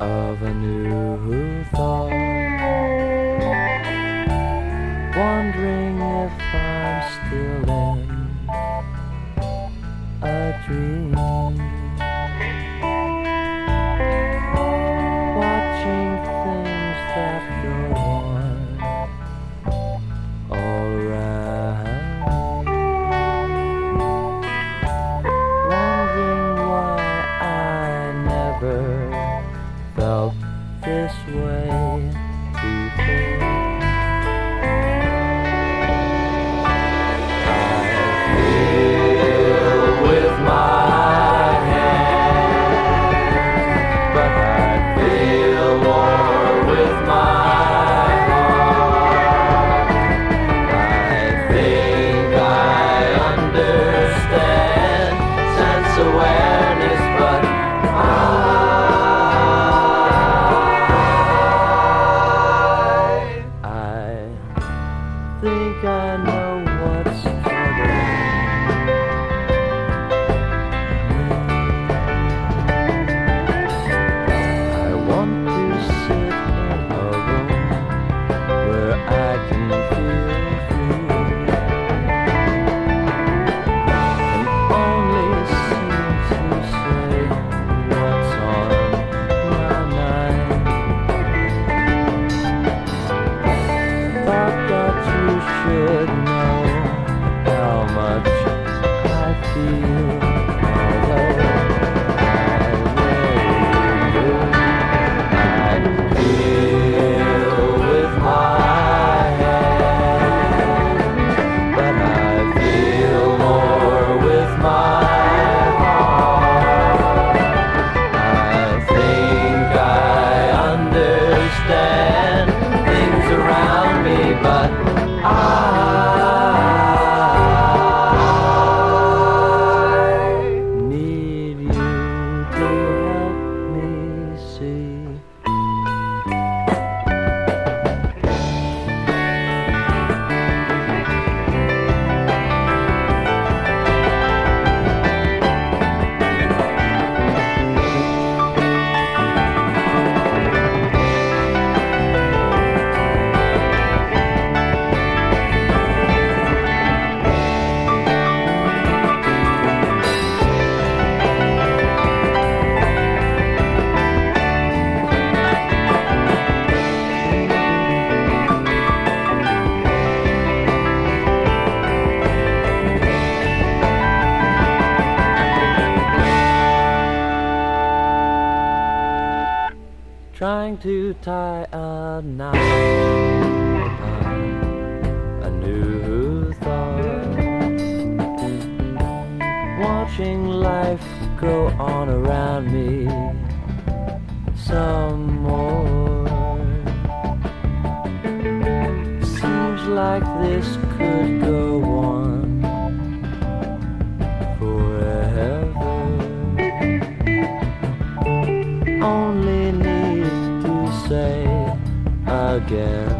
of a new thought. Wondering if I'm still in a dream. this way before. trying to tie a knot. A new thought. Watching life go on around me some more. Seems like this could go. again.